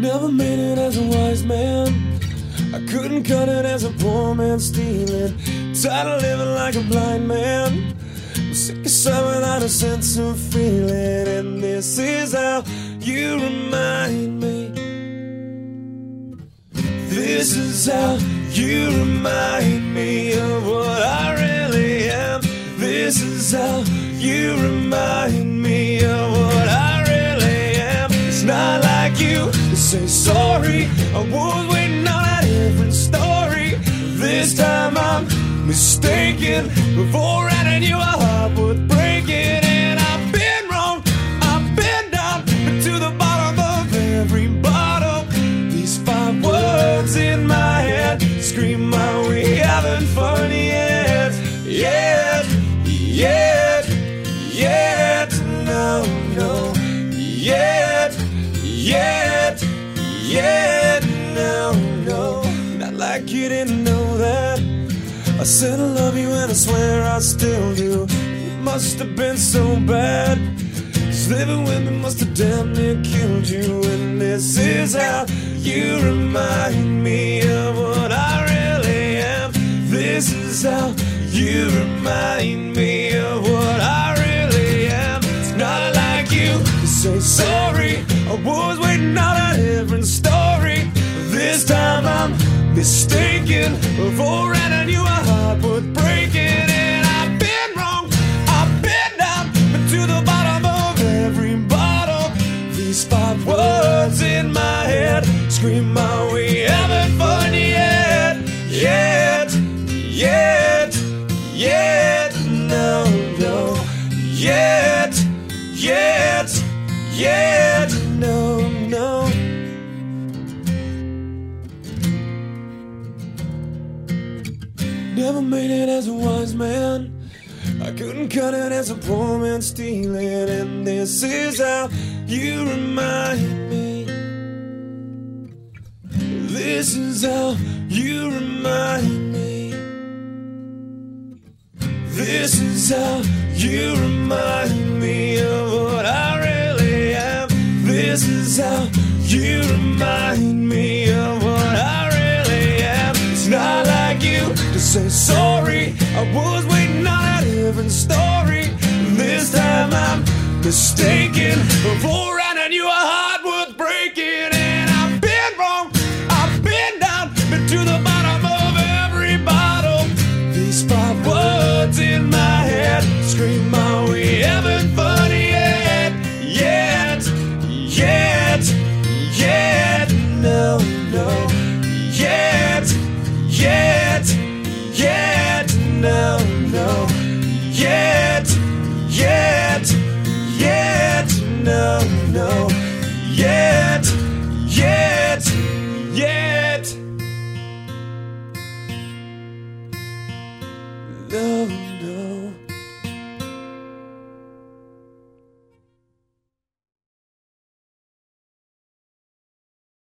Never made it as a wise man. I couldn't cut it as a poor man stealing. Tired of living like a blind man. I'm sick of sight without a sense of feeling. And this is how you remind me. This is how you remind me of what I really am. This is how say sorry. I was waiting on a different story. This time I'm mistaken. Before I knew a heart yet, no, no. Not like you didn't know that. I said I love you and I swear I still do. It must have been so bad. Cause living with me must have damn near killed you. And this is how you remind me of what I really am. This is how you remind me of what I really am. It's not like you say sorry. I was waiting on Mistaken. Before I knew a heart worth breaking. And I've been wrong. I've been down to the bottom of every bottle. These five words in my head scream my we having fun yet, yet, yet, yet, no, no, yet, yet, yet, Never made it as a wise man. I couldn't cut it as a poor man stealing. And this is how you remind me. This is how you remind me. This is how you remind me of what I really am. This is how you remind me say sorry. I was waiting on a different story. This time I'm mistaken. Before I knew a heart worth breaking, and I've been wrong. I've been down to the bottom of every bottle. These five words in my head scream my No, yet, yet, yet. Love.